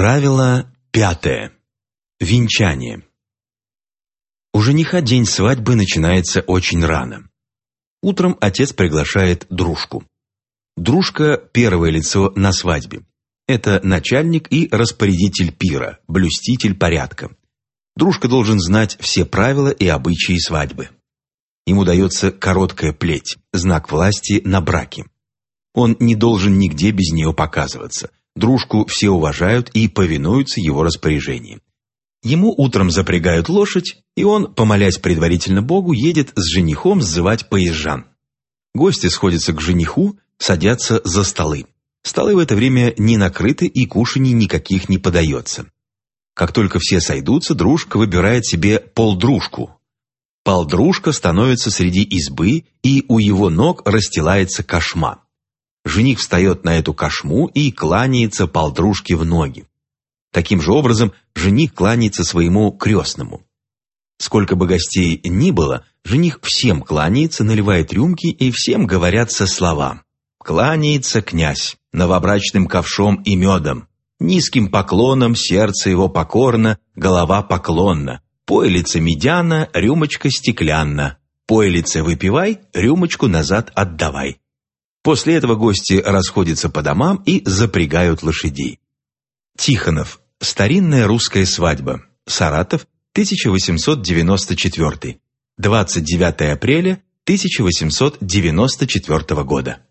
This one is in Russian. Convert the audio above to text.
Правило пятое. Венчание. У жениха день свадьбы начинается очень рано. Утром отец приглашает дружку. Дружка – первое лицо на свадьбе. Это начальник и распорядитель пира, блюститель порядка. Дружка должен знать все правила и обычаи свадьбы. Ему дается короткая плеть, знак власти на браке. Он не должен нигде без нее показываться. Дружку все уважают и повинуются его распоряжениям. Ему утром запрягают лошадь, и он, помолясь предварительно Богу, едет с женихом сзывать поезжан. Гости сходятся к жениху, садятся за столы. Столы в это время не накрыты и кушаний никаких не подается. Как только все сойдутся, дружка выбирает себе полдружку. Полдружка становится среди избы, и у его ног расстилается кошма. Жених встает на эту кошму и кланяется полдружке в ноги. Таким же образом, жених кланяется своему крестному. Сколько бы гостей ни было, жених всем кланяется, наливает рюмки и всем говорят со словам. Кланяется князь новобрачным ковшом и медом. Низким поклоном сердце его покорно, голова поклонна. Пойлица медяна, рюмочка стеклянна. Пойлице выпивай, рюмочку назад отдавай. После этого гости расходятся по домам и запрягают лошадей. Тихонов. Старинная русская свадьба. Саратов. 1894. 29 апреля 1894 года.